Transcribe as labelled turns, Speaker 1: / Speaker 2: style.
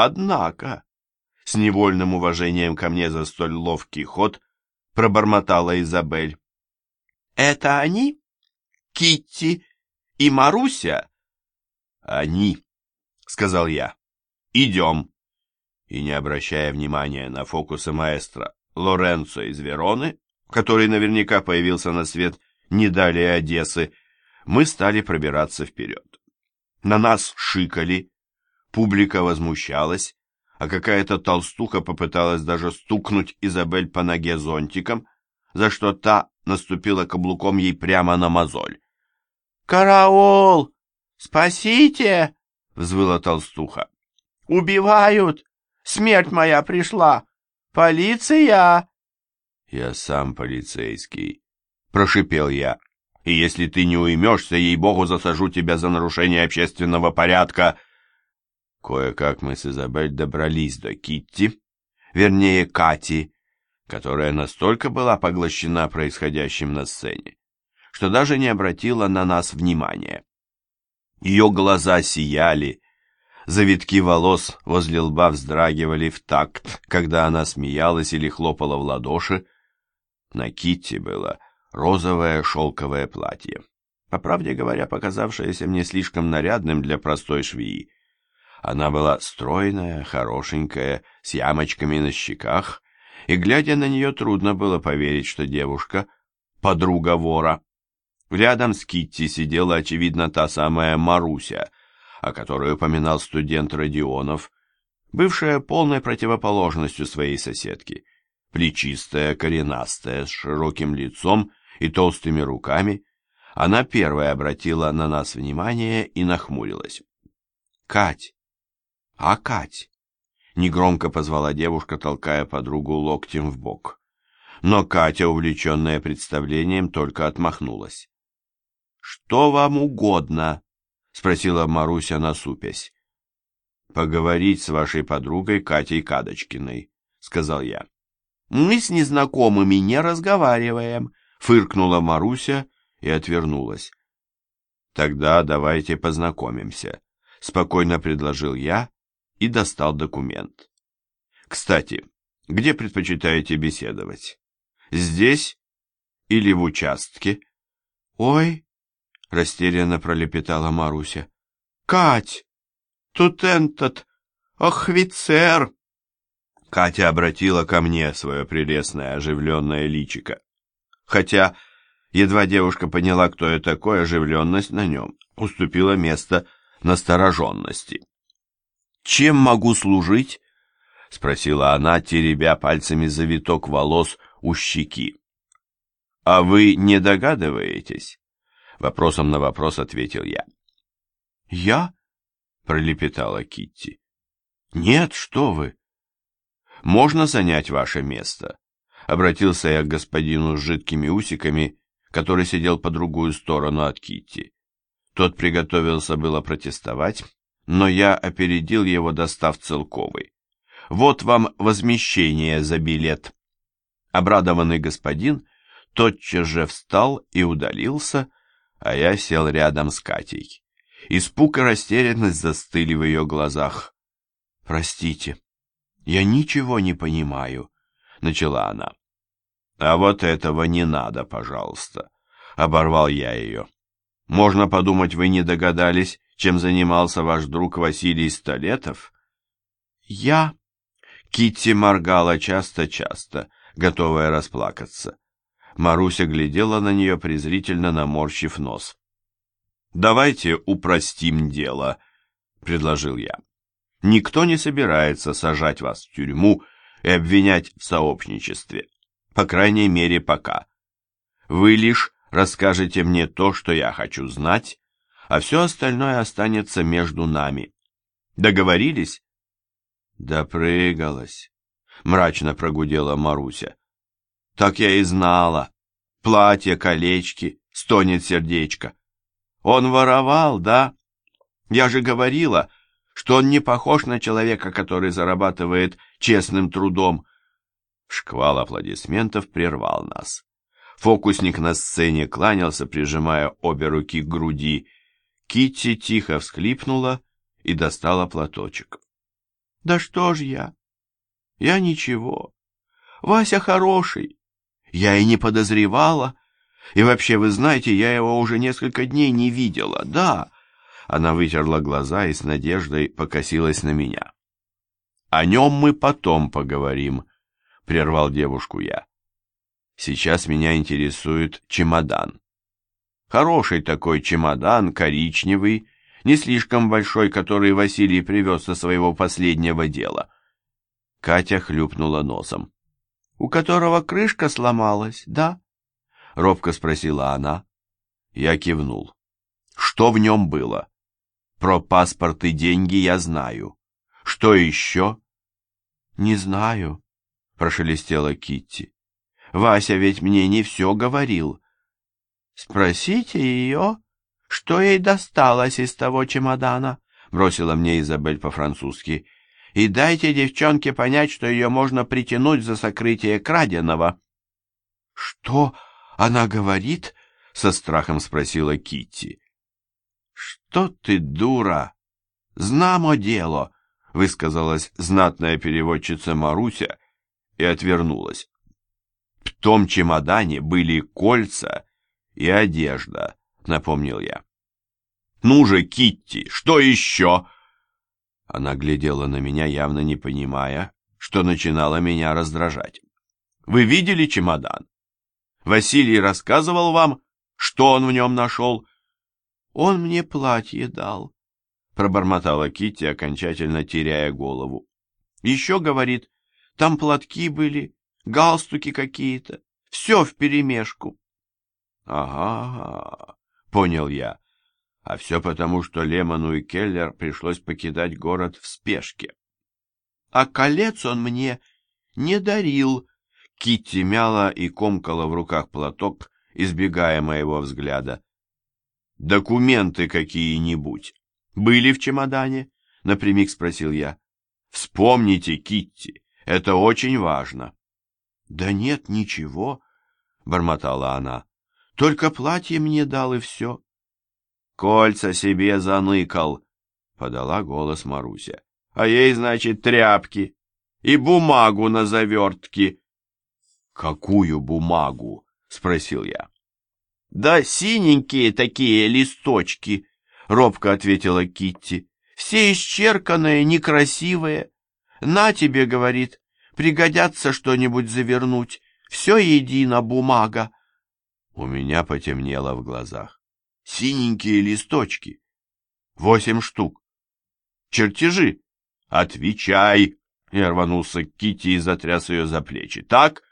Speaker 1: Однако, с невольным уважением ко мне за столь ловкий ход, пробормотала Изабель. «Это они? Китти и Маруся?» «Они», — сказал я. «Идем». И не обращая внимания на фокусы маэстро Лоренцо из Вероны, который наверняка появился на свет не далее Одессы, мы стали пробираться вперед. На нас шикали, публика возмущалась, а какая-то толстуха попыталась даже стукнуть Изабель по ноге зонтиком, за что та наступила каблуком ей прямо на мозоль.
Speaker 2: «Караул! Спасите!» — взвыла толстуха. «Убивают! Смерть моя пришла! Полиция!»
Speaker 1: «Я сам полицейский», — прошипел я. «И если ты не уймешься, ей-богу, засажу тебя за нарушение общественного порядка!» Кое-как мы с Изабель добрались до Китти, вернее, Кати, которая настолько была поглощена происходящим на сцене, что даже не обратила на нас внимания. Ее глаза сияли, завитки волос возле лба вздрагивали в такт, когда она смеялась или хлопала в ладоши. На Китти было розовое шелковое платье, по правде говоря, показавшееся мне слишком нарядным для простой швеи. Она была стройная, хорошенькая, с ямочками на щеках, и, глядя на нее, трудно было поверить, что девушка — подруга вора. Рядом с Китти сидела, очевидно, та самая Маруся, о которой упоминал студент Родионов, бывшая полной противоположностью своей соседки, плечистая, коренастая, с широким лицом и толстыми руками, она первая обратила на нас внимание и нахмурилась. «Кать! А Кать?» — негромко позвала девушка, толкая подругу локтем в бок. Но Катя, увлеченная представлением, только отмахнулась. «Что вам угодно?» — спросила Маруся, насупясь. «Поговорить с вашей подругой Катей Кадочкиной», — сказал я. «Мы с незнакомыми не разговариваем», — фыркнула Маруся и отвернулась. «Тогда давайте познакомимся», — спокойно предложил я и достал документ. «Кстати, где предпочитаете беседовать? Здесь или в участке?» «Ой!» — растерянно пролепетала Маруся. «Кать, тут этот охвицер!» Катя обратила ко мне свое прелестное оживленное личико. Хотя, едва девушка поняла, кто я такой, оживленность на нем уступила место настороженности. «Чем могу служить?» — спросила она, теребя пальцами завиток волос у щеки. «А вы не догадываетесь?» Вопросом на вопрос ответил я. «Я?» — пролепетала Китти. «Нет, что вы!» «Можно занять ваше место?» Обратился я к господину с жидкими усиками, который сидел по другую сторону от Китти. Тот приготовился было протестовать, но я опередил его, достав целковый. «Вот вам возмещение за билет!» Обрадованный господин тотчас же встал и удалился, а я сел рядом с Катей. Испуг и растерянность застыли в ее глазах. «Простите, я ничего не понимаю», — начала она. «А вот этого не надо, пожалуйста», — оборвал я ее. «Можно подумать, вы не догадались, чем занимался ваш друг Василий Столетов?» «Я...» Китти моргала часто-часто, готовая расплакаться. Маруся глядела на нее, презрительно наморщив нос. «Давайте упростим дело», — предложил я. «Никто не собирается сажать вас в тюрьму и обвинять в сообщничестве, по крайней мере, пока. Вы лишь расскажете мне то, что я хочу знать, а все остальное останется между нами. Договорились?» «Допрыгалась», — мрачно прогудела Маруся. Так я и знала. Платье, колечки, стонет сердечко. Он воровал, да? Я же говорила, что он не похож на человека, который зарабатывает честным трудом. Шквал аплодисментов прервал нас. Фокусник на сцене кланялся, прижимая обе руки к груди. Китти тихо всхлипнула и достала платочек.
Speaker 2: Да что ж я? Я ничего. Вася хороший. Я и не подозревала. И вообще, вы знаете, я его уже несколько дней не видела, да. Она вытерла глаза и с надеждой покосилась на меня. О нем мы потом поговорим, прервал девушку я. Сейчас меня интересует чемодан. Хороший такой чемодан, коричневый, не слишком большой, который Василий привез со своего последнего дела. Катя хлюпнула носом. «У которого крышка сломалась, да?» — робко спросила она. Я кивнул. «Что в нем было?» «Про паспорт и деньги я знаю. Что еще?» «Не знаю», — прошелестела Китти. «Вася ведь мне не все говорил». «Спросите ее, что ей досталось из того чемодана», — бросила мне Изабель по-французски. «И дайте девчонке понять, что ее можно притянуть за сокрытие краденого». «Что она говорит?» — со страхом спросила Китти. «Что ты, дура? Знамо дело!» — высказалась знатная переводчица Маруся и отвернулась. В том чемодане были кольца и одежда, напомнил я. Ну же, Китти, что еще? Она глядела на меня, явно не понимая, что начинало меня раздражать. Вы видели чемодан? Василий рассказывал вам, что он в нем нашел? Он мне платье дал, пробормотала Китти, окончательно теряя голову. Еще, говорит, там платки были, галстуки какие-то, все вперемешку. Ага, понял я. А все потому, что Лемону и Келлер пришлось покидать город в спешке. А колец он мне не дарил. Китти мяла и комкала в руках платок, избегая моего взгляда. «Документы какие-нибудь были в чемодане?» — напрямик спросил я. «Вспомните, Китти, это очень важно». «Да нет, ничего», — бормотала она. Только платье мне дал и все. Кольца себе заныкал, подала голос Маруся. А ей, значит, тряпки и бумагу на завертке. Какую бумагу? спросил я. Да синенькие такие листочки, робко ответила Китти. Все исчерканные, некрасивые. На тебе, говорит, пригодятся что-нибудь завернуть. Все едино бумага. У меня потемнело в глазах. Синенькие листочки. Восемь штук. Чертежи. Отвечай. Я рванулся к Кити и затряс ее за плечи. Так?